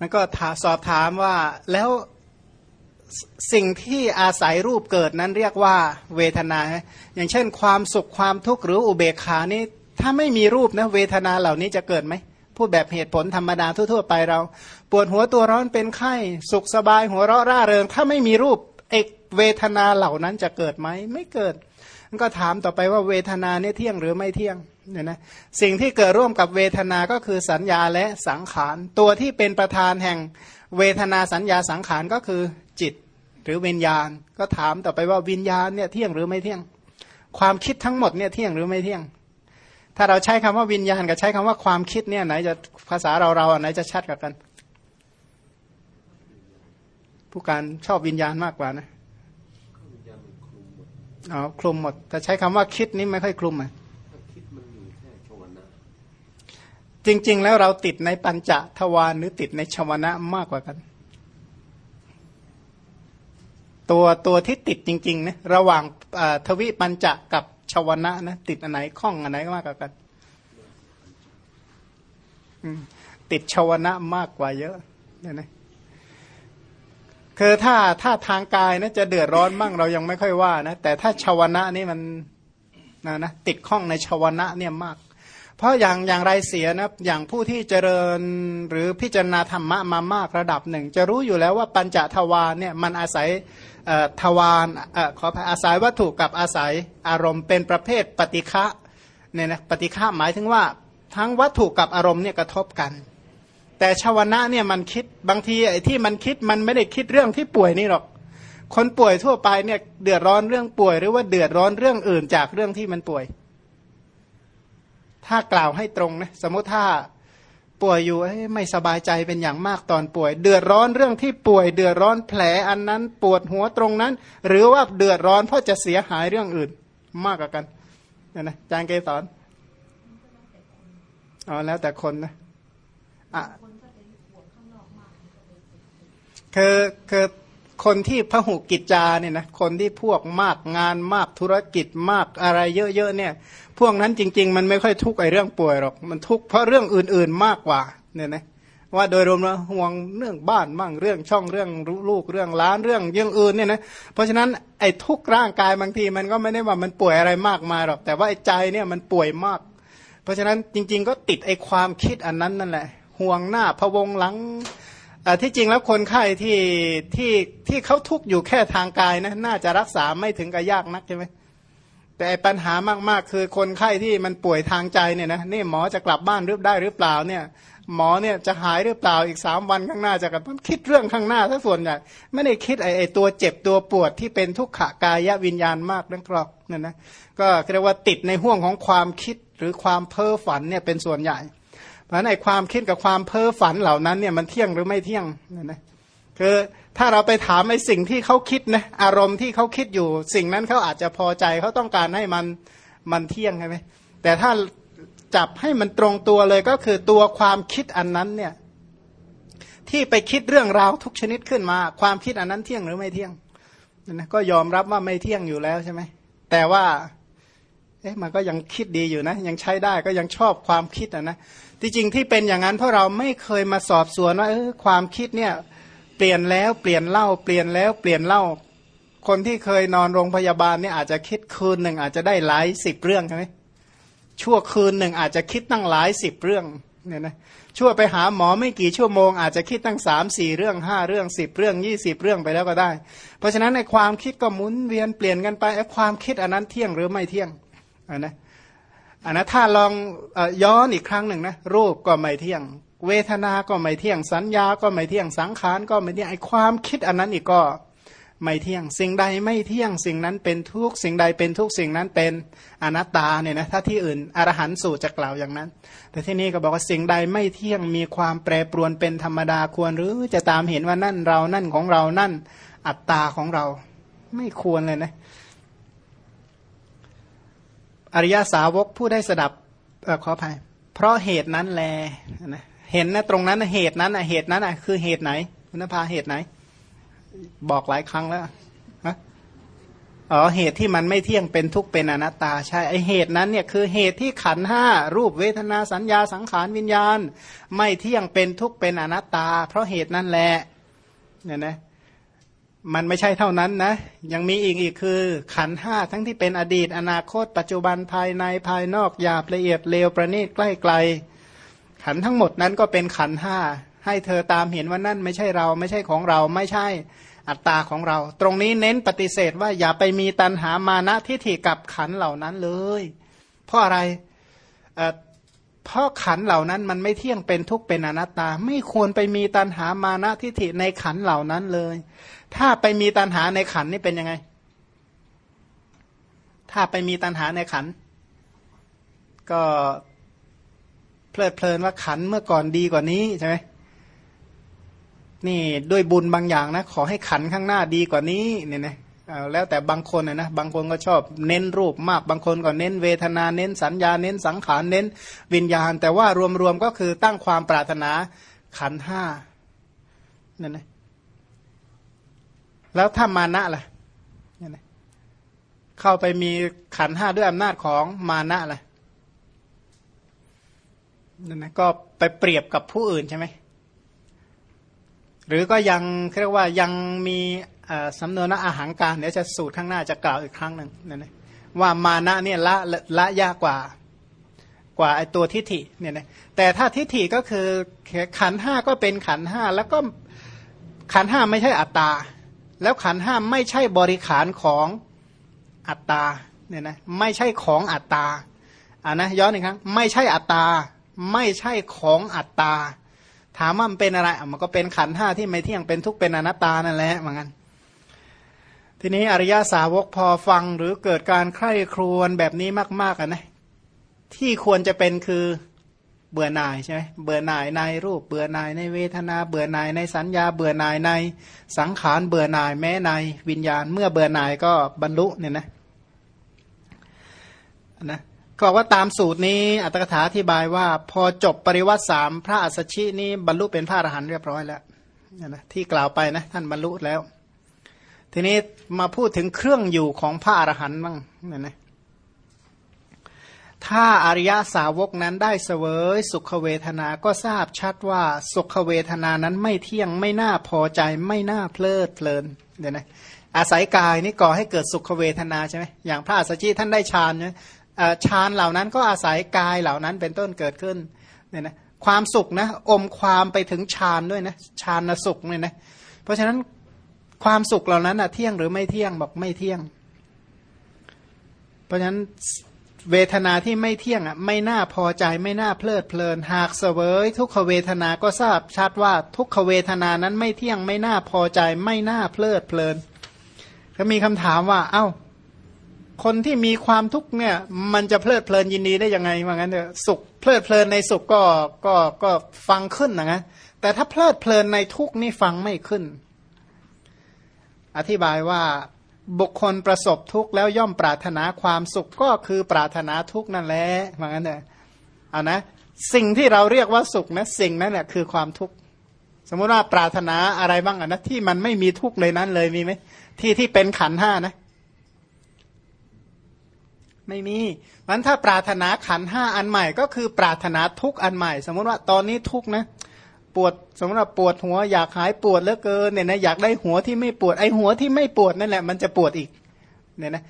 มันก็สอบถามว่าแล้วสิ่งที่อาศัยรูปเกิดนั้นเรียกว่าเวทนา อย่างเช่น ความสุขความทุกข์หรืออุเบกขานี้ถ้าไม่มีรูปนะเวทนาเหล่านี้จะเกิดไหมพูดแบบเหตุผลธรรมดาทั่วๆไปเรา ปวดหัวตัวร้อนเป็นไข้ สุขสบายหัวเราะร่าเริง ถ้าไม่มีรูปเอกเวทนาเหล่านั้นจะเกิดไหมไม่เกิดก็ถามต่อไปว่าเวทนาเนี่ยเที่ยงหรือไม่เที่ยง เนี่ยนะสิ่งที่เกิดร่วมกับเวทนาก็คือสัญญาและสังขาร ตัวที่เป็นประธานแห่งเวทนาสัญญาสังขารก็คือจิต หรือวิญญาณ ก็ถามต่อไปว่าวิญญาณเนี่ยเที่ยงหรือไม่เที่ยง ความคิดทั้งหมดเนี่ยเที่ยงหรือไม่เที่ยง ถ้าเราใช้คำว่าวิญญาณกับใช้คำว่าความคิดเนี่ยไหนจะภาษาเราเราไหนจะชัดกว่ากัน ผู้การชอบวิญญาณมากกว่านะอ๋อคลุมหมด แต่ใช้คำว่าคิดนี่ไม่ค่อยคลุมอะ จริง ๆ แล้วเราติดในปัญจทวารหรือติดในชวนะมากกว่ากัน ตัวตัวที่ติดจริงๆนะระหว่างทวิปัญจกับชวนะนะติดอันไหนข้องอันไหนมากกว่ากันติดชวนะมากกว่าเยอะเนี่ยนะคือถ้าถ้าทางกายนะจะเดือดร้อนมั่งเรายังไม่ค่อยว่านะแต่ถ้าชาวนะนี่มันนะนะติดข้องในชาวนะเนี่ยมาก เพราะอย่างอย่างไรเสียนะอย่างผู้ที่เจริญหรือพิจารณาธรรมะมามากระดับหนึ่ง จะรู้อยู่แล้วว่าปัญจทวารเนี่ยมันอาศัยทวารขออาศัยวัตถุกับอาศัยอารมณ์เป็นประเภทปฏิฆะเนี่ยนะปฏิฆะหมายถึงว่าทั้งวัตถุกับอารมณ์เนี่ยกระทบกัน แต่ชาวนะเนี่ยมันคิดบางทีไอ้ที่มันคิดมันไม่ได้คิดเรื่องที่ป่วยนี่หรอก คนป่วยทั่วไปเนี่ยเดือดร้อนเรื่องป่วยหรือว่าเดือดร้อนเรื่องอื่นจากเรื่องที่มันป่วย ถ้ากล่าวให้ตรงนะสมมติถ้าป่วยอยู่ไม่สบายใจเป็นอย่างมากตอนป่วย เดือดร้อนเรื่องที่ป่วย เดือดร้อนแผลอันนั้นปวดหัวตรงนั้น หรือว่าเดือดร้อนเพราะจะเสียหายเรื่องอื่น มากกว่ากันนะนะจางเกสอนอ๋อแล้วแต่คนนะอะคือคือคนที่พหุกิจจาเนี่ยนะคนที่พวกมากงานมากธุรกิจมากอะไรเยอะๆเนี่ย พวกนั้นจริง ๆ มันไม่ค่อยทุกข์ไอเรื่องป่วยหรอก มันทุกข์เพราะเรื่องอื่นๆมากกว่าเนี่ยนะว่าโดยรวมแล้วห่วงเรื่องบ้านมั่งเรื่องช่องเรื่องลูกเรื่องร้านเรื่องยังอื่นเนี่ยนะเพราะฉะนั้นไอ้ทุกร่างกายบางทีมันก็ไม่ได้ว่ามันป่วยอะไรมากมายหรอก แต่ว่าไอ้ใจเนี่ยมันป่วยมาก เพราะฉะนั้นจริง ๆ ก็ติดไอ้ความคิดอันนั้นนั่นแหละ ห่วงหน้าพะวงหลังที่จริงแล้วคนไข้ที่ที่ที่เขาทุกข์อยู่แค่ทางกายนะน่าจะรักษาไม่ถึงกับยากนักใช่ไหม แต่ปัญหามากๆ คือคนไข้ที่มันป่วยทางใจเนี่ยนะนี่หมอจะกลับบ้านหรือได้หรือเปล่าเนี่ยหมอเนี่ยจะหายหรือเปล่าอีกสามวันข้างหน้าจะกันต้องคิดเรื่องข้างหน้าถ้าส่วนใหญ่ไม่ได้คิดไอ้ตัวเจ็บตัวปวดที่เป็นทุกขกายวิญญาณมากนั่นกรอกเนี่ยนะก็เรียกว่าติดในห่วงของความคิดหรือความเพ้อฝันเนี่ยเป็นส่วนใหญ่ เพราะในความคิดกับความเพ้อฝันเหล่านั้นเนี่ยมันเที่ยงหรือไม่เที่ยงเนะนะ คือถ้าเราไปถามไอ้สิ่งที่เขาคิดนะอารมณ์ที่เขาคิดอยู่ สิ่งนั้นเขาอาจจะพอใจเขาต้องการให้มันมันเที่ยงใช่ไหมแต่ถ้าจับให้มันตรงตัวเลยก็คือตัวความคิดอันนั้นเนี่ยที่ไปคิดเรื่องราวทุกชนิดขึ้นมา ความคิดอันนั้นเที่ยงหรือไม่เที่ยงนะก็ยอมรับว่าไม่เที่ยงอยู่แล้วใช่ไหมแต่ว่าเอ๊ะมันก็ยังคิดดีอยู่นะ ยังใช้ได้ก็ยังชอบความคิดอะนะที่จริงที่เป็นอย่างนั้นเพราะเราไม่เคยมาสอบสวนว่าเออความคิดเนี่ย เปลี่ยนแล้วเปลี่ยนเล่าเปลี่ยนแล้วเปลี่ยนเล่า คนที่เคยนอนโรงพยาบาลเนี่ยอาจจะคิดคืนหนึ่งอาจจะได้หลายสิบเรื่องใช่ไหมชั่วคืนหนึ่งอาจจะคิดตั้งหลายสิบเรื่องเนี่ยนะชั่วไปหาหมอไม่กี่ชั่วโมงอาจจะคิดตั้งสามสี่เรื่องห้าเรื่องสิบเรื่องยี่สิบเรื่องไปแล้วก็ได้ เพราะฉะนั้นในความคิดก็หมุนเวียนเปลี่ยนกันไปไอ้ความคิดอันนั้นเที่ยงหรือไม่เที่ยงอ่านะอันนะถ้าลองย้อนอีกครั้งหนึ่งนะรูปก็ไม่เที่ยง เวทนา ก็ไม่เที่ยงสัญญา ก็ไม่เที่ยงสังขาร ก็ไม่เที่ยงไอความคิดอันนั้นอีกก็ไม่เที่ยง สิ่งใดไม่เที่ยงสิ่งนั้นเป็นทุกสิ่งใดเป็นทุกสิ่งนั้นเป็นอนัตตาเนี่ยนะถ้าที่อื่นอรหันสูตรจะกล่าวอย่างนั้น แต่ที่นี่ก็บอกว่าสิ่งใดไม่เที่ยงมีความแปรปรวนเป็นธรรมดาควร หรือจะตามเห็นว่านั่นเรานั่นของเรานั่นอัตตาของเรา ไม่ควรเลยนะ อริยสาวกผู้ได้สดับอขออภัยเพราะเหตุนั้นแลนะ เห็นนะตรงนั้นเหตุนั้นเหตุนั้นคือเหตุไหนคุณภาเหตุไหน บอกหลายครั้งแล้วอ๋อเหตุที่มันไม่เที่ยงเป็นทุกเป็นอนัตตาใช่ไอเหตุนั้นเนี่ยคือเหตุที่ขันห้ารูปเวทนาสัญญาสังขารวิญญาณ ไม่เที่ยงเป็นทุกเป็นอนัตตา เพราะเหตุนั้นแหละเนี่ยนะมันไม่ใช่เท่านั้นนะ ยังมีอีกอีกคือ ขันห้าทั้งที่เป็นอดีต อนาคต ปัจจุบันภายในภายนอกหยาบละเอียดเลวประณีตใกล้ไกล ขันทั้งหมดนั้นก็เป็นขันห้าให้เธอตามเห็นว่านั่นไม่ใช่เราไม่ใช่ของเราไม่ใช่อัตตาของเรา ตรงนี้เน้นปฏิเสธว่าอย่าไปมีตันหามานะทิฏฐิกับขันเหล่านั้นเลย เพราะอะไรเพราะขันเหล่านั้นมันไม่เที่ยงเป็นทุกข์เป็นอนัตตา ไม่ควรไปมีตันหามานะทิฏฐิในขันเหล่านั้นเลย ถ้าไปมีตันหาในขันนี่เป็นยังไง ถ้าไปมีตันหาในขัน ก็ เพลิดเพลินว่าขันเมื่อก่อนดีกว่านี้ใช่ไหมนี่ด้วยบุญบางอย่างนะ ขอให้ขันข้างหน้าดีกว่านี้เนี่ยนะแล้วแต่บางคนนะบางคนก็ชอบเน้นรูปมาก บางคนก็เน้นเวทนา เน้นสัญญา เน้นสังขาร เน้นวิญญาณ แต่ว่ารวมๆก็คือตั้งความปรารถนาขันห้านั่นนะแล้วถ้ามานะล่ะนี่นะเข้าไปมีขันห้าด้วยอำนาจของมานะล่ะ นั่นนะก็ไปเปรียบกับผู้อื่นใช่ไหมหรือก็ยังเรียกว่ายังมีสำนวนอาหารการเดี๋ยวจะสูตรข้างหน้าจะกล่าวอีกครั้งหนึ่งนั่นนะว่ามานะเนี่ยละละยากกว่ากว่าไอตัวทิฏฐิเนี่ยนะแต่ถ้าทิฏฐิก็คือขันห้าก็เป็นขันห้าแล้วก็ขันห้าไม่ใช่อัตตา แล้วขันห้าไม่ใช่บริขารของอัตตาเนี่ยนะไม่ใช่ของอัตตาอ่านะย้อนอีกครั้งไม่ใช่อัตตา ไม่ใช่ของอัตตา ถามว่ามันเป็นอะไรมันก็เป็นขันห้าที่ไม่เที่ยงเป็นทุกเป็นอนัตตานั่นแหละเหมือนกันทีนี้อริยาสาวกพอฟังหรือเกิดการใคร่ครวญแบบนี้มากๆนนะที่ควรจะเป็นคือเบื่อหน่ายใช่ไหมเบื่อหน่ายในรูป เบื่อหน่ายในเวทนา เบื่อหน่ายในสัญญา เบื่อหน่ายในสังขาร เบื่อหน่ายแม้ในวิญญาณ เมื่อเบื่อหน่ายก็บรรลุเนี่ยนะนะ ก็บอกว่าตามสูตรนี้อัตถกถาอธิบายว่า พอจบปริวัติสามพระอัสสชินี้บรรลุเป็นพระอรหันต์เรียบร้อยแล้วนะที่กล่าวไปนะท่านบรรลุแล้ว ทีนี้มาพูดถึงเครื่องอยู่ของพระอรหันต์บ้างนะนะถ้าอริยสาวกนั้นได้เสวยสุขเวทนาก็ทราบชัดว่าสุขเวทนานั้นไม่เที่ยงไม่น่าพอใจไม่น่าเพลิดเพลินเดี๋ยวนะอาศัยกายนี่ก่อให้เกิดสุขเวทนาใช่ไหมอย่างพระอัสสชิท่านได้ฌานเนี่ย ฌานเหล่านั้นก็อาศัยกายเหล่านั้นเป็นต้นเกิดขึ้นเนี่ยนะความสุขนะอมความไปถึงฌานด้วยนะฌานสุขเนี่ยนะเพราะฉะนั้นความสุขเหล่านั้นอะเที่ยงหรือไม่เที่ยงบอกไม่เที่ยง เพราะฉะนั้นเวทนาที่ไม่เที่ยงอะไม่น่าพอใจไม่น่าเพลิดเพลิน หากเสวย ทุกขเวทนาก็ทราบชัดว่าทุกขเวทนานั้นไม่เที่ยงไม่น่าพอใจ ไม่น่าเพลิดเพลินก็มีคำถามว่า เอา้า คนที่มีความทุกข์เนี่ย มันจะเพลิดเพลินยินดีได้ยังไงว่างั้นเถอะสุขเพลิดเพลินในสุขก็ก็ก็ฟังขึ้นนะนะแต่ถ้าเพลิดเพลินในทุกข์นี่ฟังไม่ขึ้น อธิบายว่าบุคคลประสบทุกข์แล้วย่อมปรารถนาความสุขก็คือปรารถนาทุกข์นั่นแหละว่างั้นเถอะเอานะ สิ่งที่เราเรียกว่าสุขนะสิ่งนั้นแหละคือความทุกข์สมมติว่าปรารถนาอะไรบ้างอะนะที่มันไม่มีทุกข์เลยนั้นเลยมีไหมที่ที่เป็นขันห้านะ ไม่มีมันถ้าปรารถนาขันห้าอันใหม่ ก็คือปรารถนาทุกอันใหม่ สมมติว่าตอนนี้ทุกนะปวดสมมติว่าปวดหัวอยากหายปวดเหลือเกินเนี่ยนะอยากได้หัวที่ไม่ปวดไอหัวที่ไม่ปวดนั่นแหละมันจะปวดอีกเนี่ยนะ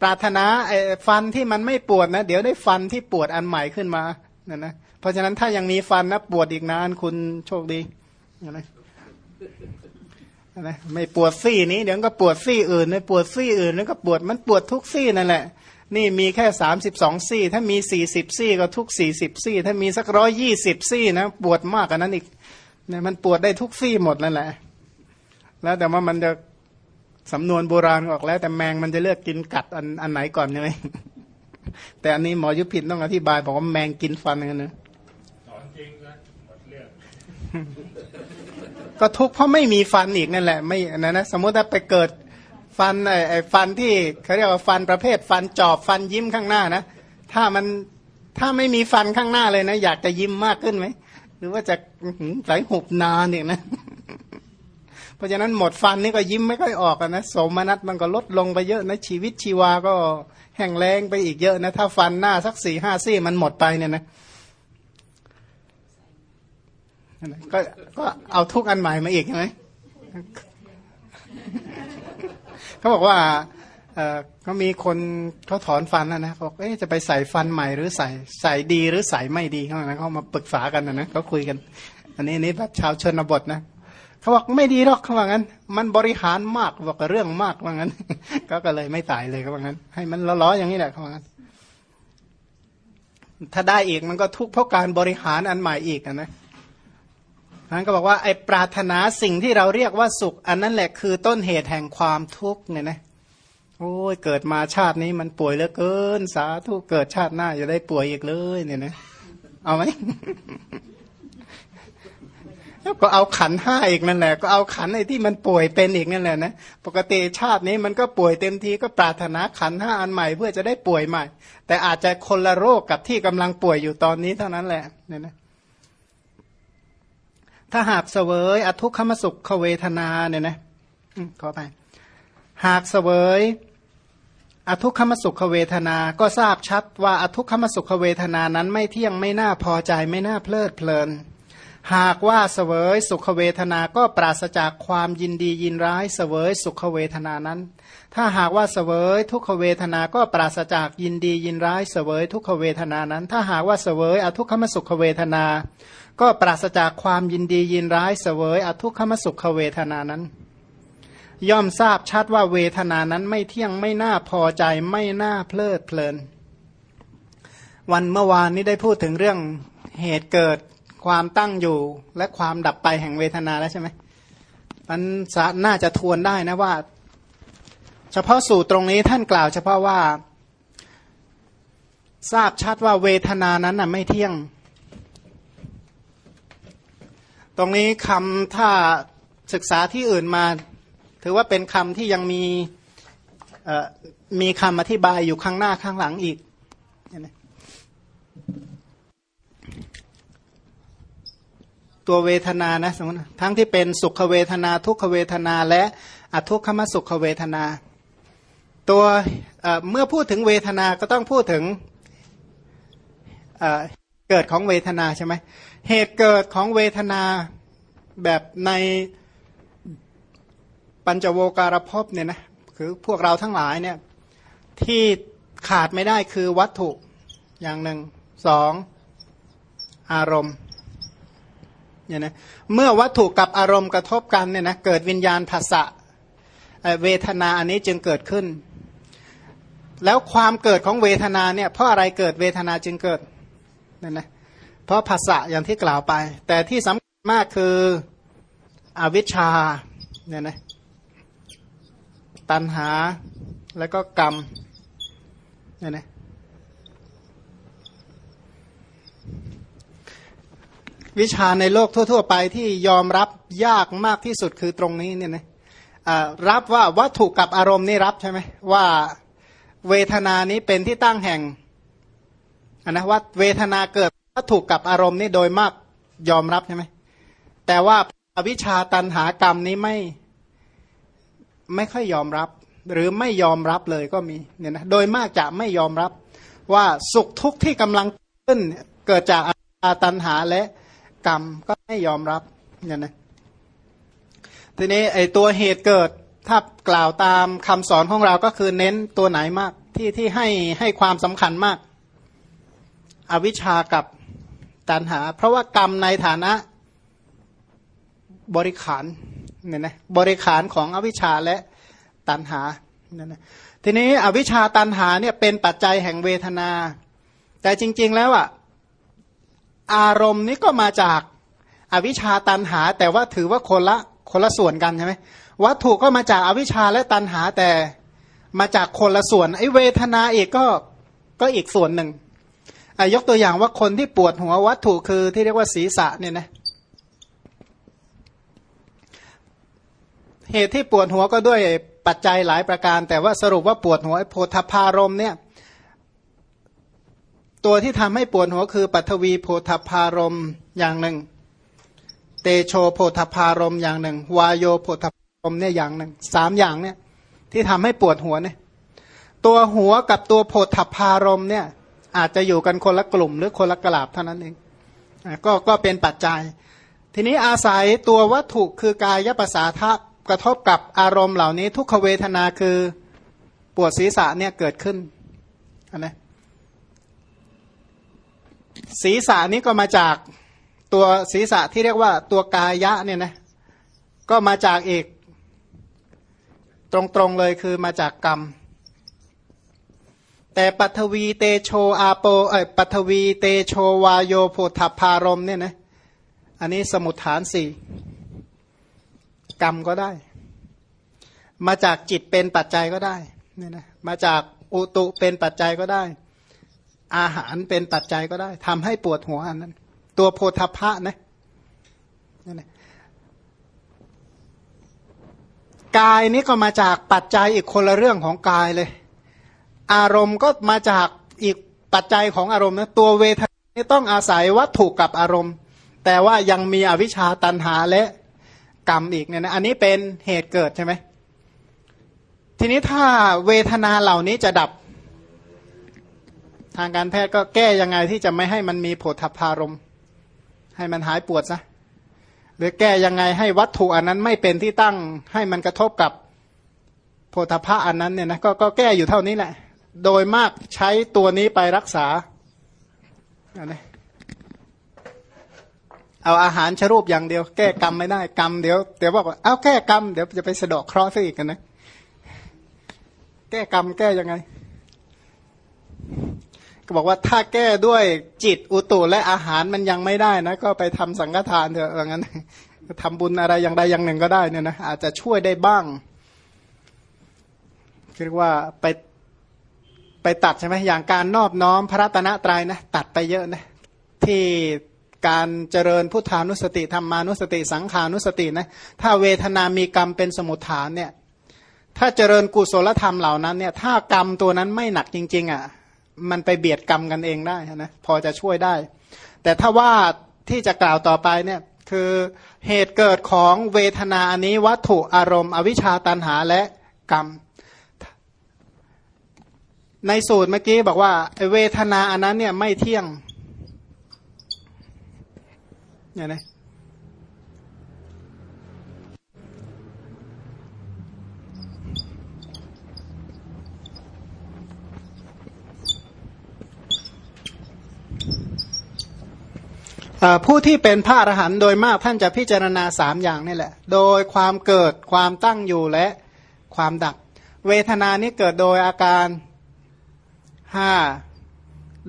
ปรารถนาไอฟันที่มันไม่ปวดนะเดี๋ยวได้ฟันที่ปวดอันใหม่ขึ้นมาเนี่ยนะเพราะฉะนั้นถ้ายังมีฟันนะปวดอีกนานคุณโชคดีนะนะไม่ปวดซี่นี้เดี๋ยวก็ปวดซี่อื่นไม่ปวดซี่อื่นแล้วก็ปวดมันปวดทุกซี่นั่นแหละ นี่มีแค่สามสิบสองซี่ ถ้ามีสี่สิบซี่ก็ทุกสี่สิบซี่ ถ้ามีสักร้อยยี่สิบซี่นะปวดมากกว่านั้นอีกเนี่ยมันปวดได้ทุกซี่หมดนั่นแหละ แล้วแต่ว่ามันจะสำนวนโบราณออกแล้ว แต่แมงมันจะเลือกกินกัดอันอันไหนก่อนใช่ไหมแต่อันนี้หมอยุพินต้องอธิบายบอกว่าแมงกินฟันกันนะสอนจริงนะหมดเรื่องก็ทุกเพราะไม่มีฟันอีกนั่นแหละ ไม่นะนะสมมติถ้าไปเกิด ฟันไอ้ฟันที่เขาเรียกว่าฟันประเภท ฟันจอบฟันยิ้มข้างหน้านะ ถ้ามันถ้าไม่มีฟันข้างหน้าเลยนะ อยากจะยิ้มมากขึ้นไหม หรือว่าจะไหลหุบนานเนี่ยนะราะฉะนั้นหมดฟันนี่ก็ยิ้มไม่ค่อยออกนะสมนัตมันก็ลดลงไปเยอะนะ ชีวิตชีวาก็แห้งแล้งไปอีกเยอะนะ ถ้าฟันหน้าสักสี่ห้าซี่มันหมดไปเนี่ยนะก็ก็เอาทุกอันใหม่มาอีกใช่ไหม เขาบอกว่าเออก็มีคนเขาถอนฟันนะนะเขาบอกเอ๊ะจะไปใส่ฟันใหม่หรือใส่ใส่ดีหรือใส่ไม่ดีเขานะเขามาปรึกษากันนะนะเขาคุยกัน อันนี้นี่แบบชาวชนบทนะเขาบอกไม่ดีหรอกเขาบอกงั้น มันบริหารมากบอกเรื่องมากว่างั้น ก็เลยไม่ตายเลยเขาบอกงั้น ให้มันล้อๆอย่างนี้แหละเขาบอกงั้นถ้าได้อีกมันก็ทุกเพราะการบริหารอันใหม่อีกนะ นั้นก็บอกว่าไอ้ปรารถนาสิ่งที่เราเรียกว่าสุข อันนั้นแหละคือต้นเหตุแห่งความทุกข์เนี่ยนะโอ้ยเกิดมาชาตินี้มันป่วยเหลือเกิน สาธุเกิดชาติหน้าจะได้ป่วยอีกเลยเนี่ยนะเอาไหมก็เอาขันห้าอีกนั่นแหละ ก็เอาขันไอ้ที่มันป่วยเป็นอีกนั่นแหละนะปกติชาตินี้มันก็ป่วยเต็มทีก็ปรารถนาขันห้าอันใหม่เพื่อจะได้ป่วยใหม่ แต่อาจจะคนละโรคกับที่กำลังป่วยอยู่ตอนนี้เท่านั้นแหละเนี่ยนะ ถ้าหากเสวยอทุกขมสุขเวทนาเนี่ยนะขอไป หากเสวยอทุกขมสุขเวทนา ก็ทราบชัดว่าอทุกขมสุขเวทนานั้นไม่เที่ยงไม่น่าพอใจไม่น่าเพลิดเพลิน หากว่าเสวยสุขเวทนา ก็ปราศจากความยินดียินร้าย เสวยสุขเวทนานั้น ถ้าหากว่าเสวยทุกขเวทนา ก็ปราศจากยินดียินร้าย เสวยทุกขเวทนานั้น ถ้าหากว่าเสวยอทุกขมสุขเวทนา ก็ปราศจากความยินดียินร้ายเสวยอทุกขมสุขเวทนานั้น ย่อมทราบชัดว่าเวทนานั้นไม่เที่ยงไม่น่าพอใจไม่น่าเพลิดเพลิน วันเมื่อวานนี้ได้พูดถึงเรื่องเหตุเกิดความตั้งอยู่และความดับไปแห่งเวทนาแล้วใช่ไหมมันน่าจะทวนได้นะว่า เฉพาะสูตรตรงนี้ท่านกล่าวเฉพาะว่า ทราบชัดว่าเวทนานั้นน่ะไม่เที่ยง ต รงนี้คำถ้าศึกษาที่อื่นมา ถือว่าเป็นคำที่ยังมีมีคำอธิบายอยู่ข้างหน้าข้างหลังอีกตัวเวทนานะสมมติทั้งที่เป็นสุขเวทนา ทุกขเวทนา และอทุกขมสุขเวทนา ตัวเมื่อพูดถึงเวทนาก็ต้องพูดถึง เกิดของเวทนาใช่ไหมเหตุเกิดของเวทนาแบบในปัญจโวการภพเนี่ยนะคือพวกเราทั้งหลายเนี่ยที่ขาดไม่ได้คือวัตถุอย่างหนึ่งสองอารมณ์เนี่ยนะเมื่อวัตถุกับอารมณ์กระทบกันเนี่ยนะเกิดวิญญาณภาษะเวทนาอันนี้จึงเกิดขึ้น แล้วความเกิดของเวทนาเนี่ยเพราะอะไรเกิดเวทนาจึงเกิด เนี่ยนะเพราะภาษะอย่างที่กล่าวไป แต่ที่สำคัญมากคืออวิชชาเนี่ยนะตัณหาแล้วก็กรรมเนี่ยนะวิชาในโลกทั่ว ๆ ไปที่ยอมรับยากมากที่สุดคือตรงนี้เนี่ยนะรับว่าวัตถุกับอารมณ์นี่รับใช่ไหมว่าเวทนานี้เป็นที่ตั้งแห่ง อันนะว่าเวทนาเกิดวัตถุกับอารมณ์นี่โดยมากยอมรับใช่ไหมแต่ว่าอวิชาตันหากรรมนี้ไม่ไม่ค่อยยอมรับ หรือไม่ยอมรับเลยก็มีเนี่ยนะโดยมากจะไม่ยอมรับ ว่าสุขทุกข์ที่กำลังขึ้น เกิดจากอาตันหาและกรรมก็ไม่ยอมรับเนี่ยนะทีนี้ไอตัวเหตุเกิดถ้ากล่าวตามคำสอนของเราก็คือเน้นตัวไหนมากที่ที่ให้ให้ความสำคัญมาก อวิชชากับตันหา เพราะว่ากรรมในฐานะบริขารเนี่ยนะบริขารของอวิชชาและตันหาเนี่ยนะทีนี้อวิชชาตันหาเนี่ยเป็นปัจจัยแห่งเวทนา แต่จริง ๆแล้วอะอารมณ์นี้ก็มาจากอวิชชาตันหา แต่ว่าถือว่าคนละคนละส่วนกันใช่ไหมวัตถุก็มาจากอวิชชาและตันหาแต่มาจากคนละส่วนไอ้เวทนาเอกก็ก็อีกส่วนหนึ่ง ยกตัวอย่างว่าคนที่ปวดหัววัตถุคือที่เรียกว่าศีรษะเนี่ยนะเหตุที่ปวดหัวก็ด้วยปัจจัยหลายประการ แต่ว่าสรุปว่าปวดหัวโพธพารมเนี่ยตัวที่ทำให้ปวดหัวคือปัทวีโพธพารมอย่างหนึ่ง เตโชโพธพารมอย่างหนึ่ง วายโยโพธพารมเนี่ยอย่างหนึ่งสามอย่างเนี่ยที่ทำให้ปวดหัวเนี่ยตัวหัวกับตัวโพธพารมเนี่ย อาจจะอยู่กันคนละกลุ่มหรือคนละกลาบเท่านั้นเองก็ก็เป็นปัจจัย ทีนี้อาศัยตัววัตถุคือกายภาษาทะกระทบกับอารมณ์เหล่านี้ ทุกขเวทนาคือปวดศีรษะเนี่ยเกิดขึ้นนะศีรษะนี้ก็มาจากตัวศีรษะที่เรียกว่าตัวกายะเนี่ยนะก็มาจากเอกตรงๆเลยคือมาจากกรรม แต่ปัทวีเตโชอาโปเอปัทวีเตโชวายโยโพธพารมเนี่ยนะอันนี้สมุทฐานสี่กรรมก็ได้ มาจากจิตเป็นปัจจัยก็ได้เนี่ยนะมาจากอุตุเป็นปัจจัยก็ได้ อาหารเป็นปัจจัยก็ได้ทำให้ปวดหัวอันนั้น ตัวโพธพะนะนี่นะกายนี้ก็มาจากปัจจัยอีกคนละเรื่องของกายเลย อารมณ์ก็มาจากอีกปัจจัยของอารมณ์นะตัวเวทนาต้องอาศัยวัตถุกับอารมณ์ แต่ว่ายังมีอวิชชาตันหาและกรรมอีกเนี่ยนะอันนี้เป็นเหตุเกิดใช่ไหมทีนี้ถ้าเวทนาเหล่านี้จะดับ ทางการแพทย์ก็แก้ยังไงที่จะไม่ให้มันมีโผฏฐารมให้มันหายปวดซะหรือแก้ยังไงให้วัตถุอันนั้นไม่เป็นที่ตั้งให้มันกระทบกับโพธพะอันนั้นเนี่ยนะกก็แก้อยู่เท่านี้แหละ โดยมากใช้ตัวนี้ไปรักษาเอาอาหารชรูปอย่างเดียว แก้กรรมไม่ได้กรรมเดี๋ยวเดี๋ยวบอกว่าเอาแก้กรรมเดี๋ยวจะไปสะดอกเคราะห์ซะอีกกันนะ แก้กรรมแก้ยังไง ก็บอกว่าถ้าแก้ด้วยจิตอุตุและอาหารมันยังไม่ได้นะ ก็ไปทำสังฆทานเถอะอย่างนั้นทำบุญอะไรอย่างใดอย่างหนึ่งก็ได้เนี่ยนะอาจจะช่วยได้บ้างเรียกว่าไป ไปตัดใช่ไหมอย่างการนอบน้อมพระรัตนตรัยนะตัดไปเยอะนะที่การเจริญพุทธานุสติธรรมานุสติสังขานุสตินะถ้าเวทนามีกรรมเป็นสมุทฐานเนี่ยถ้าเจริญกุศลธรรมเหล่านั้นเนี่ยถ้ากรรมตัวนั้นไม่หนักจริง ๆอะมันไปเบียดกรรมกันเองได้นะพอจะช่วยได้ แต่ถ้าว่าที่จะกล่าวต่อไปเนี่ยคือเหตุเกิดของเวทนาอันนี้วัตถุอารมณ์ อวิชชาตันหาและกรรม ในสูตรเมื่อกี้บอกว่าเวทนาอันนั้นเนี่ยไม่เที่ยงเนี่ยนะผู้ที่เป็นพระอรหันต์โดยมากท่านจะพิจารณาสามอย่างนี่แหละ โดยความเกิดความตั้งอยู่และความดับ เวทนานี้เกิดโดยอาการ ห้า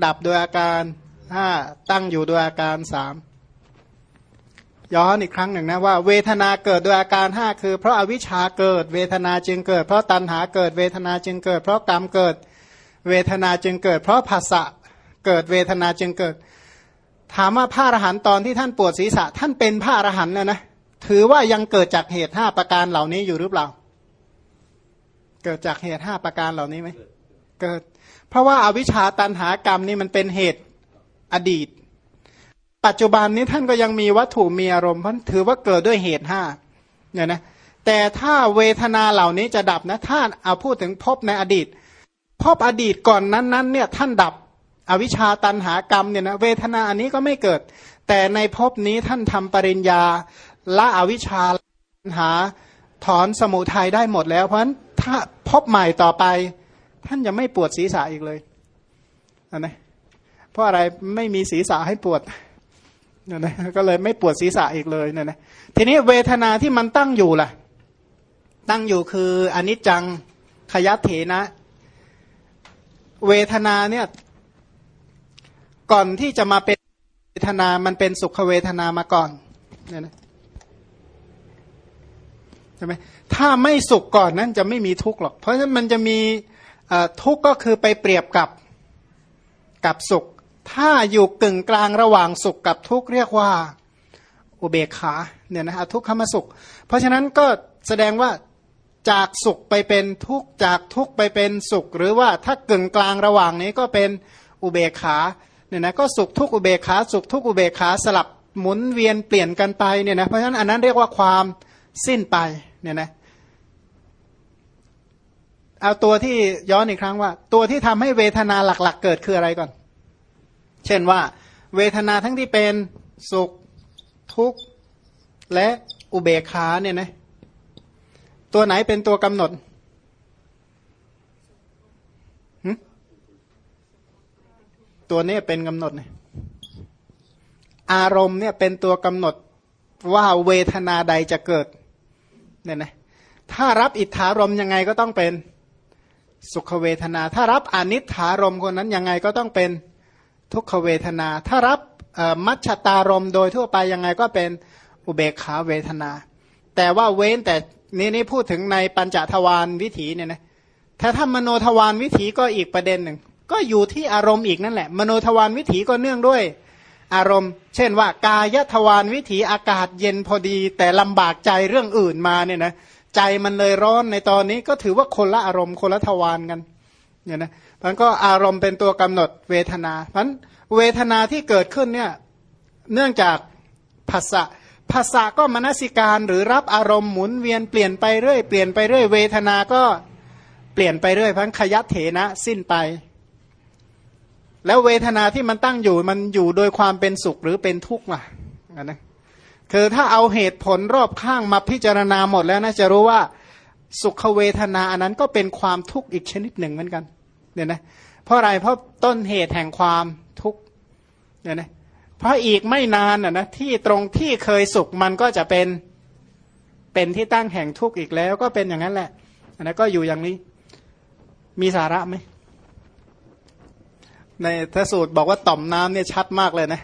ดับโดยอาการห้าตั้งอยู่โดยอาการสามย้อนอีกครั้งหนึ่งนะว่าเวทนาเกิดโดยอาการห้าคือ เพราะอาวิชชาเกิด เวทนาจึงเกิด เพราะตัณหาเกิดเวทนาจึงเกิด เพราะกรรมเกิด เวทนาจึงเกิด เพราะภาษะเกิดเวทนาจึงเกิด ถามว่าพระอรหันต์ตอนที่ท่านปวดศีรษะ ท่านเป็นพระอรหันต์แล้วนะถือว่ายังเกิดจากเหตุห้าประการเหล่านี้อยู่หรือเปล่า เกิดจากเหตุห้าประการเหล่านี้ไหมเกิด เพราะว่าอาวิชชาตันหากรรมนี่มันเป็นเหตุอดีต ปัจจุบันนี้ท่านก็ยังมีวัตถุมีอารมณ์เพราะถือว่าเกิดด้วยเหตุห้าเนี่ยนะแต่ถ้าเวทนาเหล่านี้จะดับนะท่านเอาพูดถึงพบในอดีตพบอดีตก่อนนั้นๆเนี่ยท่านดับอวิชชาตันหากรรมเนี่ยนะเวทนาอันนี้ก็ไม่เกิด แต่ในภพนี้ท่านทำปริญญาละอวิชชาตันหาถอนสมุทัยได้หมดแล้วเพราะฉะนั้นถ้าพบใหม่ต่อไป ท่านจะไม่ปวดศีรษะอีกเลยนะเพราะอะไรไม่มีศีรษะให้ปวดเนี่ยนะก็เลยไม่ปวดศีรษะอีกเลยเนี่ยนะทีนี้เวทนาที่มันตั้งอยู่ล่ะ ตั้งอยู่คืออนิจจังขยัตเถนะ เวทนาเนี่ย ก่อนที่จะมาเป็นเวทนามันเป็นสุขเวทนามาก่อนเนี่ยนะใช่ไหมถ้าไม่สุขก่อนนั้นจะไม่มีทุกข์หรอก เพราะฉะนั้นมันจะมี ทุกข์ก็คือไปเปรียบกับกับสุข ถ้าอยู่กึ่งกลางระหว่างสุขกับทุกข์เรียกว่าอุเบกขาเนี่ยนะทุกขมสุข เพราะฉะนั้นก็แสดงว่าจากสุขไปเป็นทุกข์จากทุกข์ไปเป็นสุข หรือว่าถ้ากึ่งกลางระหว่างนี้ก็เป็นอุเบกขาเนี่ยนะก็สุขทุกอุเบกขาสุขทุกอุเบกขาสลับหมุนเวียนเปลี่ยนกันไปเนี่ยนะเพราะฉะนั้นอันนั้นเรียกว่าความสิ้นไปเนี่ยนะ เอาตัวที่ย้อนอีกครั้งว่า ตัวที่ทำให้เวทนาหลักๆ เกิดคืออะไรก่อน เช่นว่า เวทนาทั้งที่เป็นสุขทุกข์และอุเบกขาเนี่ยนะตัวไหนเป็นตัวกำหนดตัวนี้เป็นกำหนดเนี่ยอารมณ์เนี่ยเป็นตัวกำหนดว่าเวทนาใดจะเกิดเนี่ยนะถ้ารับอิทธารมยังไงก็ต้องเป็น สุขเวทนา ถ้ารับอนิถารมคนนั้นยังไงก็ต้องเป็นทุกขเวทนา ถ้ารับมัชชตารมโดยทั่วไปยังไงก็เป็นอุเบกขาเวทนา แต่ว่าเว้นแต่นี่นี่พูดถึงในปัญจทวารวิถีเนี่ยนะถ้าถ้ามโนทวารวิถีก็อีกประเด็นหนึ่ง ก็อยู่ที่อารมณ์อีกนั่นแหละ มโนทวารวิถีก็เนื่องด้วยอารมณ์ เช่นว่ากายทวารวิถีอากาศเย็นพอดี แต่ลำบากใจเรื่องอื่นมาเนี่ยนะ ใจมันเลยร้อนในตอนนี้ก็ถือว่าคนละอารมณ์คนละทวารกันเนี่ยนะมันก็อารมณ์เป็นตัวกำหนดเวทนาเพราะเวทนาที่เกิดขึ้นเนี่ยเนื่องจากภาษะภาษาก็มนสิการหรือรับอารมณ์หมุนเวียนเปลี่ยนไปเรื่อยเปลี่ยนไปเรื่อยเวทนาก็เปลี่ยนไปเรื่อยพันขยัตเถนะสิ้นไป แล้วเวทนาที่มันตั้งอยู่มันอยู่โดยความเป็นสุขหรือเป็นทุกข์ล่ะนะ คือถ้าเอาเหตุผลรอบข้างมาพิจารณาหมดแล้วนะจะรู้ว่าสุขเวทนาอันนั้นก็เป็นความทุกข์อีกชนิดหนึ่งเหมือนกันเนี่ยนะเพราะอะไรเพราะต้นเหตุแห่งความทุกข์เนี่ยนะเพราะอีกไม่นานนะนะที่ตรงที่เคยสุขมันก็จะเป็นเป็นที่ตั้งแห่งทุกข์อีกแล้ว ก็เป็นอย่างนั้นแหละอันนั้นก็อยู่อย่างนี้ มีสาระไหมในทสูตรบอกว่าต่อมน้ำเนี่ยชัดมากเลยนะ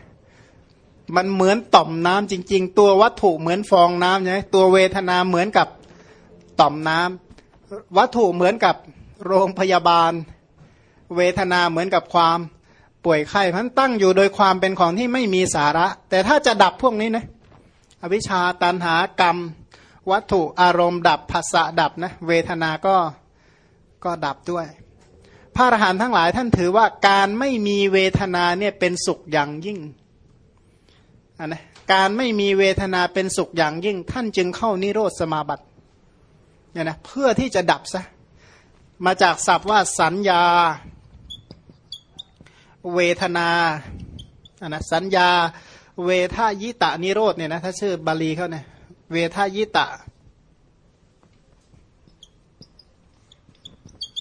มันเหมือนต่อมน้ำจริง ๆ ตัววัตถุเหมือนฟองน้ำใช่ไหมตัวเวทนาเหมือนกับต่อมน้ำวัตถุเหมือนกับโรงพยาบาล เวทนาเหมือนกับความป่วยไข้พันตั้งอยู่โดยความเป็นของที่ไม่มีสาระ แต่ถ้าจะดับพวกนี้นะอวิชชาตันหากรรม วัตถุอารมณ์ดับภาษะดับนะเวทนาก็ก็ดับด้วย พระอรหันต์ทั้งหลายท่านถือว่าการไม่มีเวทนาเนี่ยเป็นสุขอย่างยิ่ง นนะการไม่มีเวทนาเป็นสุขอย่างยิ่ง ท่านจึงเข้านิโรธสมาบัติเนี่ยนะเพื่อที่จะดับซะมาจากศัพท์ว่าสัญญา เวทนาอ่นะสัญญา เวทายตะนิโรธเนี่ยนะถ้าชื่อบาลีเขาเนี่ยเวทายตะ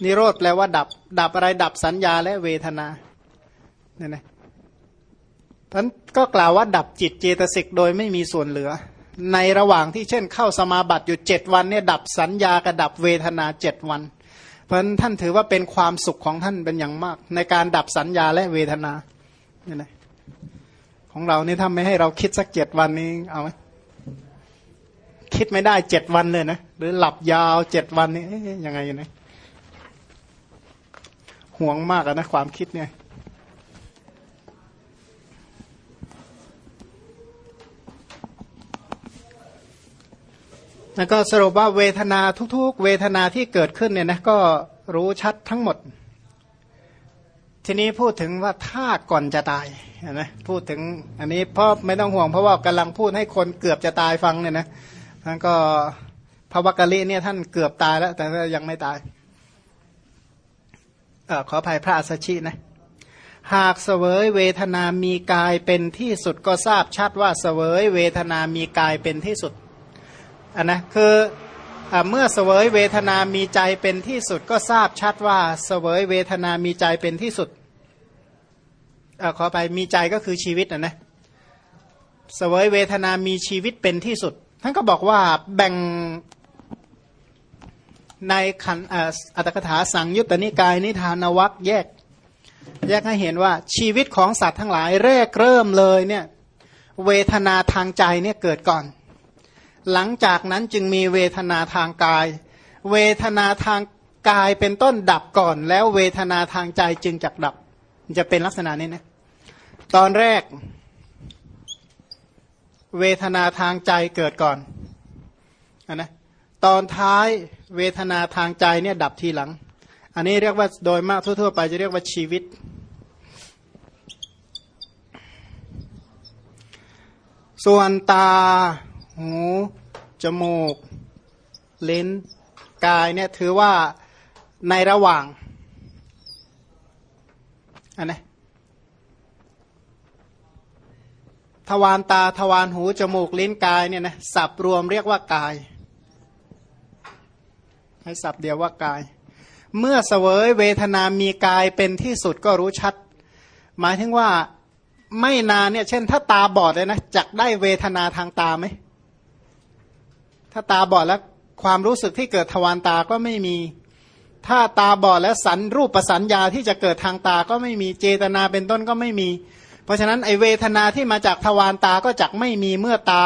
นิโรธแปลว่าดับ ดับอะไรดับสัญญาและเวทนาเนี่ยนะท่านก็กล่าวว่าดับจิตเจตสิกโดยไม่มีส่วนเหลือ ในระหว่างที่เช่นเข้าสมาบัติอยู่เจ็ดวันเนี่ยดับสัญญากระดับเวทนาเจ็ดวัน เพราะท่านถือว่าเป็นความสุขของท่านเป็นอย่างมาก ในการดับสัญญาและเวทนาเนี่ยนะของเรานี่ถ้าไม่ให้เราคิดสักเจ็ดวันนี้เอาไหมคิดไม่ได้เจ็ดวันเลยนะหรือหลับยาวเจ็ดวันนี่ยังไงนะห่วงมากนะความคิดเนี่ย แล้วก็สรุปว่าเวทนาทุกๆ เวทนาที่เกิดขึ้นเนี่ยนะก็รู้ชัดทั้งหมด ทีนี้พูดถึงว่าถ้าก่อนจะตายนะพูดถึงอันนี้พราะไม่ต้องห่วงเพราะว่ากำลังพูดให้คนเกือบจะตายฟังเนี่ยนะท่านก็พระวักกะลิเนี่ยท่านเกือบตายแล้ว แต่ยังไม่ตายเออขออภัยพระอัสชินะหากเสวยเวทนามีกายเป็นที่สุดก็ทราบชัดว่าเสวยเวทนามีกายเป็นที่สุด อันนะคืออเมื่อเสวยเวทนามีใจเป็นที่สุดก็ทราบชัดว่าเสวยเวทนามีใจเป็นที่สุดอขอไปมีใจก็คือชีวิตนะนะเสวยเวทนามีชีวิตเป็นที่สุด ท่านก็บอกว่าแบ่งในขันอัตถกถาสังยุตตนิกายนิทานวักแยก แยกให้เห็นว่าชีวิตของสัตว์ทั้งหลายแรกเริ่มเลยเนี่ยเวทนาทางใจเนี่ยเกิดก่อน หลังจากนั้นจึงมีเวทนาทางกาย เวทนาทางกายเป็นต้นดับก่อน แล้วเวทนาทางใจจึงจักดับ จะเป็นลักษณะนี้นะตอนแรก เวทนาทางใจเกิดก่อนอนนะตอนท้ายเวทนาทางใจเนี่ยดับทีหลัง อันนี้เรียกว่าโดยมากทั่วๆไปจะเรียกว่าชีวิต ส่วนตา หู จมูก ลิ้น กายเนี่ยถือว่าในระหว่างอันนะทวารตาทวารหู จมูก ลิ้นกายเนี่ยนะสับรวมเรียกว่ากาย ให้สับเดียวว่ากาย เมื่อเสวยเวทนามีกายเป็นที่สุดก็รู้ชัด หมายถึงว่าไม่นานเนี่ยเช่นถ้าตาบอดเลยนะจักได้เวทนาทางตาไหม ถ้าตาบอดแล้วความรู้สึกที่เกิดทวารตาก็ไม่มี ถ้าตาบอดแล้วสันรูปประสัญญาที่จะเกิดทางตาก็ไม่มีเจตนาเป็นต้นก็ไม่มี เพราะฉะนั้นไอเวทนาที่มาจากทวารตาก็จักไม่มีเมื่อตา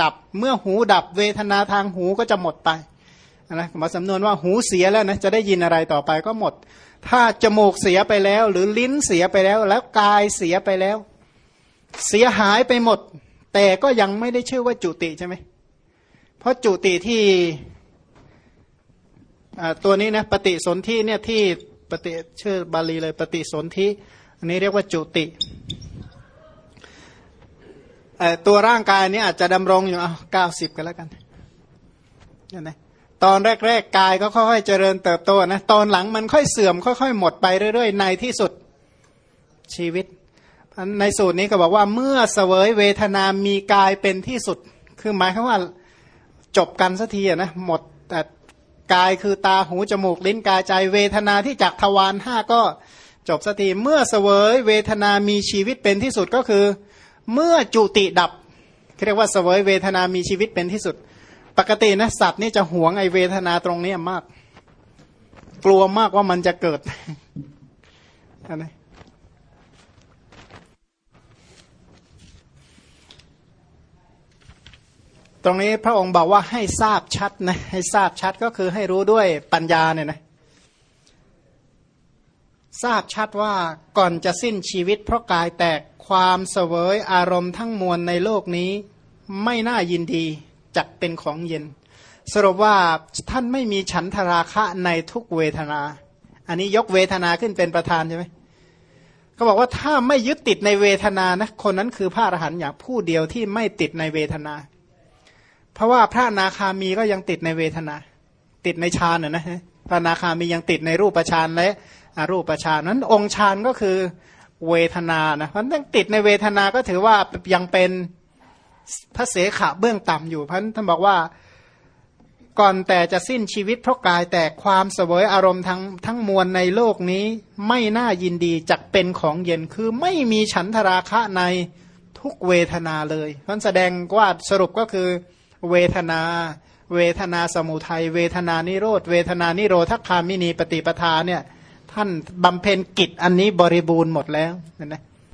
ดับเมื่อหูดับเวทนาทางหูก็จะหมดไปนะมาสำนวนว่าหูเสียแล้วนะจะได้ยินอะไรต่อไปก็หมด ถ้าจมูกเสียไปแล้ว หรือลิ้นเสียไปแล้ว แล้วกายเสียไปแล้ว เสียหายไปหมด แต่ก็ยังไม่ได้ชื่อว่าจุติใช่ไหม เพราะจุติที่ตัวนี้นะปฏิสนธิเนี่ยที่ปฏิชื่อบาลีเลยปฏิสนธิอันนี้เรียกว่าจุติตัวร่างกายนี้อาจจะดำรงอยู่เอาเก้าสิบกันแล้วกันเนี่ยนะตอนแรกๆกายก็ค่อยๆเจริญเติบโตนะตอนหลังมันค่อยเสื่อมค่อยๆ หมดไปเรื่อยๆ ในที่สุดชีวิต ในสูตรนี้ก็บอกว่าเมื่อเสวยเวทนามีกายเป็นที่สุด คือหมายความว่า จบกันสักทีนะหมดแต่กายคือตาหูจมูกลิ้นกายใจเวทนาที่จากทวารห้าก็จบสักทีเมื่อเสวยเวทนามีชีวิตเป็นที่สุดก็คือ เมื่อจุติดับเรียกว่าเสวยเวทนามีชีวิตเป็นที่สุด ปกตินะสัตว์นี่จะหวงไอเวทนาตรงนี้มาก กลัวมากว่ามันจะเกิดอะไร ตรงนี้พระองค์บอกว่าให้ทราบชัดนะให้ทราบชัดก็คือให้รู้ด้วยปัญญาเนี่ยนะทราบชัดว่าก่อนจะสิ้นชีวิต เพราะกายแตกความเสวยอารมณ์ทั้งมวลในโลกนี้ ไม่น่ายินดีจักเป็นของเย็น สรุปว่าท่านไม่มีฉันทราคะในทุกเวทนา อันนี้ยกเวทนาขึ้นเป็นประธานใช่ไหมเขาบอกว่าถ้าไม่ยึดติดในเวทนานะคนนั้นคือพระอรหันต์อย่างผู้เดียวที่ไม่ติดในเวทนา เพราะว่าพระนาคามีก็ยังติดในเวทนา ติดในฌานนะพระนาคามียังติดในรูปฌานและอรูปฌานนั้น องค์ฌานก็คือเวทนานะเพราะนั้นติดในเวทนาก็ถือว่ายังเป็นพระเสขะเบื้องต่ำอยู่เพันท่านบอกว่าก่อนแต่จะสิ้นชีวิตเพราะกายแต่ความเสวยอารมณ์ทั้งทั้งมวลในโลกนี้ไม่น่ายินดีจักเป็นของเย็นคือไม่มีฉันทราคะในทุกเวทนาเลยท่านแสดงว่าสรุปก็คือ เวทนา เวทนาสมุทัย เวทนานิโรธ เวทนานิโรธคามินีปฏิปทาเนี่ย ท่านบำเพ็ญกิจอันนี้บริบูรณ์หมดแล้วนะ